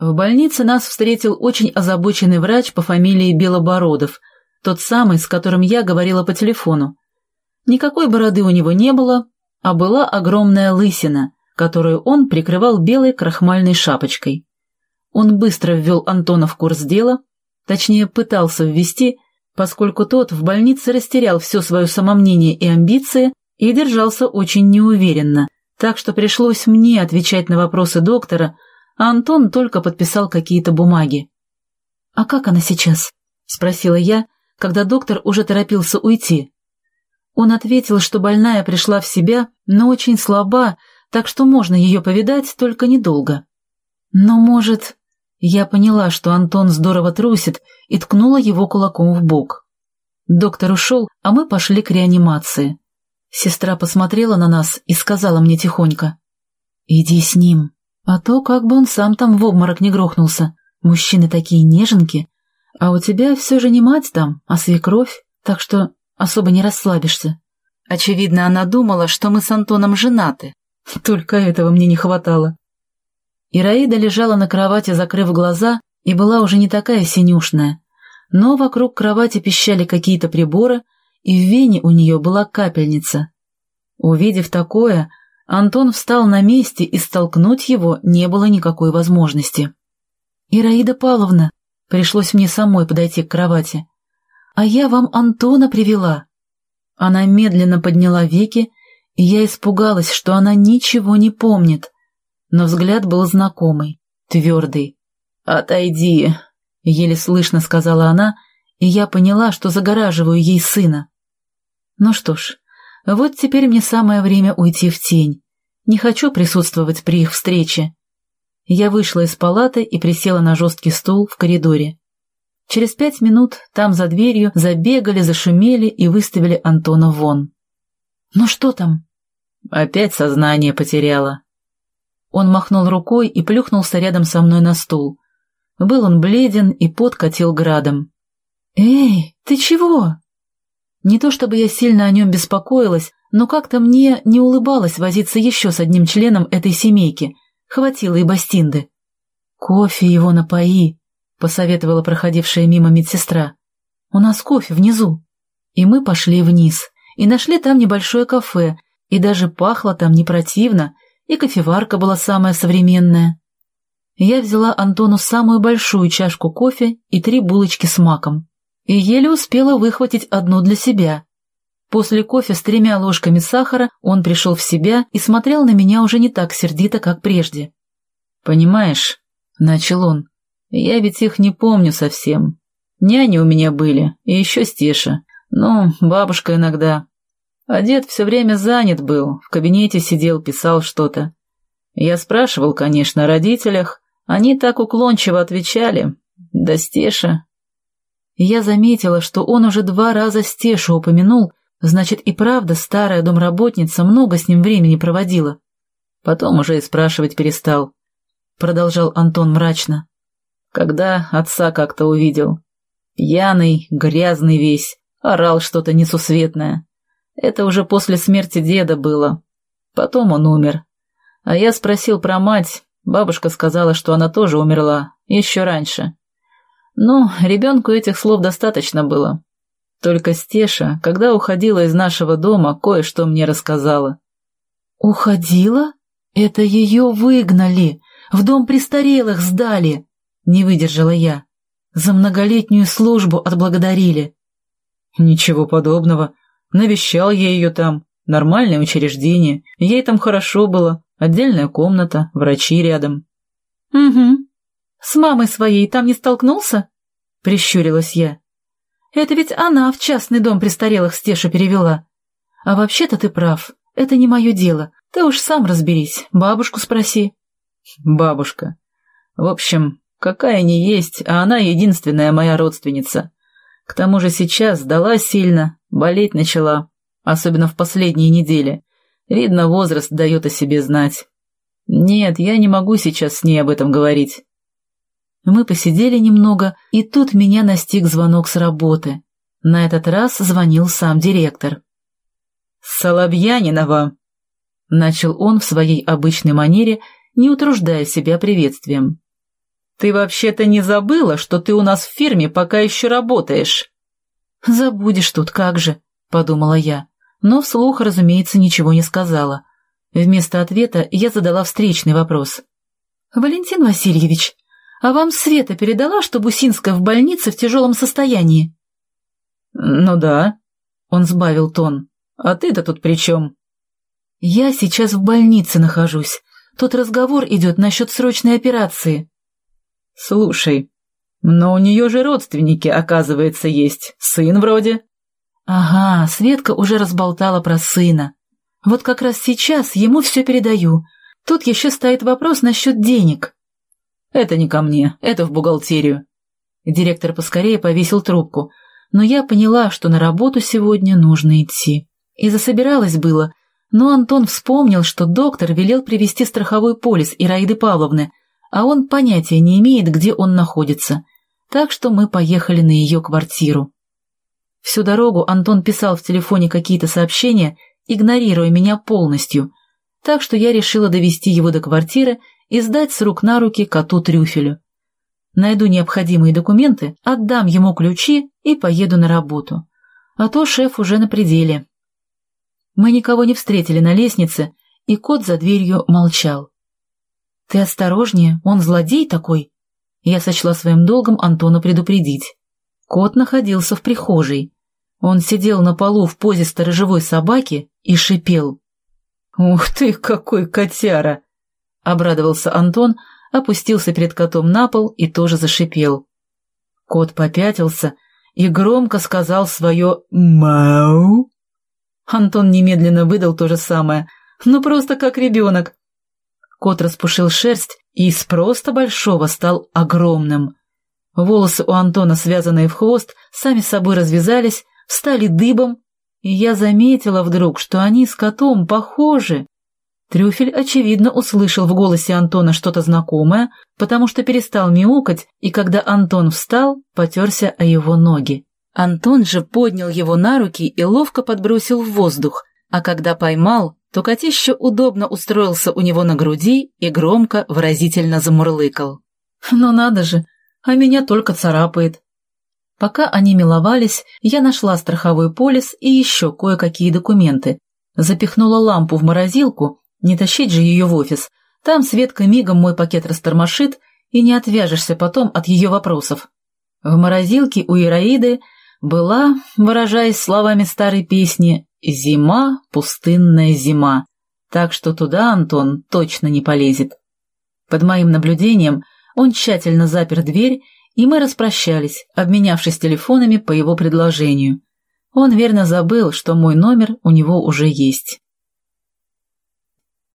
В больнице нас встретил очень озабоченный врач по фамилии Белобородов, тот самый, с которым я говорила по телефону. Никакой бороды у него не было, а была огромная лысина, которую он прикрывал белой крахмальной шапочкой. Он быстро ввел Антона в курс дела, точнее пытался ввести, поскольку тот в больнице растерял все свое самомнение и амбиции и держался очень неуверенно, так что пришлось мне отвечать на вопросы доктора, а Антон только подписал какие-то бумаги. «А как она сейчас?» — спросила я, когда доктор уже торопился уйти. Он ответил, что больная пришла в себя, но очень слаба, так что можно ее повидать, только недолго. Но, может... Я поняла, что Антон здорово трусит, и ткнула его кулаком в бок. Доктор ушел, а мы пошли к реанимации. Сестра посмотрела на нас и сказала мне тихонько. «Иди с ним». А то как бы он сам там в обморок не грохнулся. Мужчины такие неженки. А у тебя все же не мать там, а свекровь, так что особо не расслабишься. Очевидно, она думала, что мы с Антоном женаты. Только этого мне не хватало. Ираида лежала на кровати, закрыв глаза, и была уже не такая синюшная. Но вокруг кровати пищали какие-то приборы, и в вене у нее была капельница. Увидев такое, Антон встал на месте, и столкнуть его не было никакой возможности. «Ираида Павловна», пришлось мне самой подойти к кровати, «а я вам Антона привела». Она медленно подняла веки, и я испугалась, что она ничего не помнит, но взгляд был знакомый, твердый. «Отойди», — еле слышно сказала она, и я поняла, что загораживаю ей сына. Ну что ж, вот теперь мне самое время уйти в тень. Не хочу присутствовать при их встрече. Я вышла из палаты и присела на жесткий стул в коридоре. Через пять минут там за дверью забегали, зашумели и выставили Антона вон. «Ну что там?» Опять сознание потеряла. Он махнул рукой и плюхнулся рядом со мной на стул. Был он бледен и пот катил градом. «Эй, ты чего?» Не то чтобы я сильно о нем беспокоилась, но как-то мне не улыбалось возиться еще с одним членом этой семейки. Хватило и Бастинды. «Кофе его напои», — посоветовала проходившая мимо медсестра. «У нас кофе внизу». И мы пошли вниз, и нашли там небольшое кафе, и даже пахло там не противно, и кофеварка была самая современная. Я взяла Антону самую большую чашку кофе и три булочки с маком и еле успела выхватить одну для себя. После кофе с тремя ложками сахара он пришел в себя и смотрел на меня уже не так сердито, как прежде. «Понимаешь», — начал он, — «я ведь их не помню совсем. Няни у меня были, и еще Стеша. Ну, бабушка иногда. А дед все время занят был, в кабинете сидел, писал что-то. Я спрашивал, конечно, о родителях, они так уклончиво отвечали. Да Стеша, я заметила, что он уже два раза Стешу упомянул, значит и правда старая домработница много с ним времени проводила. Потом уже и спрашивать перестал. Продолжал Антон мрачно. Когда отца как-то увидел. Пьяный, грязный весь, орал что-то несусветное. Это уже после смерти деда было. Потом он умер. А я спросил про мать, бабушка сказала, что она тоже умерла, еще раньше. Ну, ребенку этих слов достаточно было. Только Стеша, когда уходила из нашего дома, кое-что мне рассказала. «Уходила? Это ее выгнали, в дом престарелых сдали!» Не выдержала я. За многолетнюю службу отблагодарили. «Ничего подобного. Навещал я ее там. Нормальное учреждение. Ей там хорошо было. Отдельная комната, врачи рядом». «Угу. «С мамой своей там не столкнулся?» — прищурилась я. «Это ведь она в частный дом престарелых Стеша перевела. А вообще-то ты прав, это не мое дело. Ты уж сам разберись, бабушку спроси». «Бабушка. В общем, какая не есть, а она единственная моя родственница. К тому же сейчас сдала сильно, болеть начала, особенно в последние недели. Видно, возраст дает о себе знать. Нет, я не могу сейчас с ней об этом говорить. Мы посидели немного, и тут меня настиг звонок с работы. На этот раз звонил сам директор. «Солобьянинова!» — начал он в своей обычной манере, не утруждая себя приветствием. Ты вообще-то не забыла, что ты у нас в фирме пока еще работаешь?» «Забудешь тут, как же», — подумала я, но вслух, разумеется, ничего не сказала. Вместо ответа я задала встречный вопрос. «Валентин Васильевич, а вам Света передала, что Бусинская в больнице в тяжелом состоянии?» «Ну да», — он сбавил тон. «А ты-то тут при чем?» «Я сейчас в больнице нахожусь. Тут разговор идет насчет срочной операции». «Слушай, но у нее же родственники, оказывается, есть. Сын вроде». «Ага, Светка уже разболтала про сына. Вот как раз сейчас ему все передаю. Тут еще стоит вопрос насчет денег». «Это не ко мне, это в бухгалтерию». Директор поскорее повесил трубку, но я поняла, что на работу сегодня нужно идти. И засобиралась было, но Антон вспомнил, что доктор велел привезти страховой полис Ираиды Павловны, а он понятия не имеет, где он находится. Так что мы поехали на ее квартиру. Всю дорогу Антон писал в телефоне какие-то сообщения, игнорируя меня полностью, так что я решила довести его до квартиры и сдать с рук на руки коту Трюфелю. Найду необходимые документы, отдам ему ключи и поеду на работу. А то шеф уже на пределе. Мы никого не встретили на лестнице, и кот за дверью молчал. «Ты осторожнее, он злодей такой!» Я сочла своим долгом Антона предупредить. Кот находился в прихожей. Он сидел на полу в позе сторожевой собаки и шипел. «Ух ты, какой котяра!» — обрадовался Антон, опустился перед котом на пол и тоже зашипел. Кот попятился и громко сказал свое «Мау». Антон немедленно выдал то же самое, ну просто как ребенок. Кот распушил шерсть и из просто большого стал огромным. Волосы у Антона, связанные в хвост, сами собой развязались, встали дыбом, и я заметила вдруг, что они с котом похожи. Трюфель, очевидно, услышал в голосе Антона что-то знакомое, потому что перестал мяукать, и когда Антон встал, потерся о его ноги. Антон же поднял его на руки и ловко подбросил в воздух, а когда поймал, то котище удобно устроился у него на груди и громко, выразительно замурлыкал. «Ну надо же, а меня только царапает». Пока они миловались, я нашла страховой полис и еще кое-какие документы. Запихнула лампу в морозилку не тащить же ее в офис. Там Светка мигом мой пакет растормошит, и не отвяжешься потом от ее вопросов. В морозилке у Ираиды была, выражаясь словами старой песни, «Зима, пустынная зима», так что туда Антон точно не полезет. Под моим наблюдением он тщательно запер дверь, и мы распрощались, обменявшись телефонами по его предложению. Он верно забыл, что мой номер у него уже есть.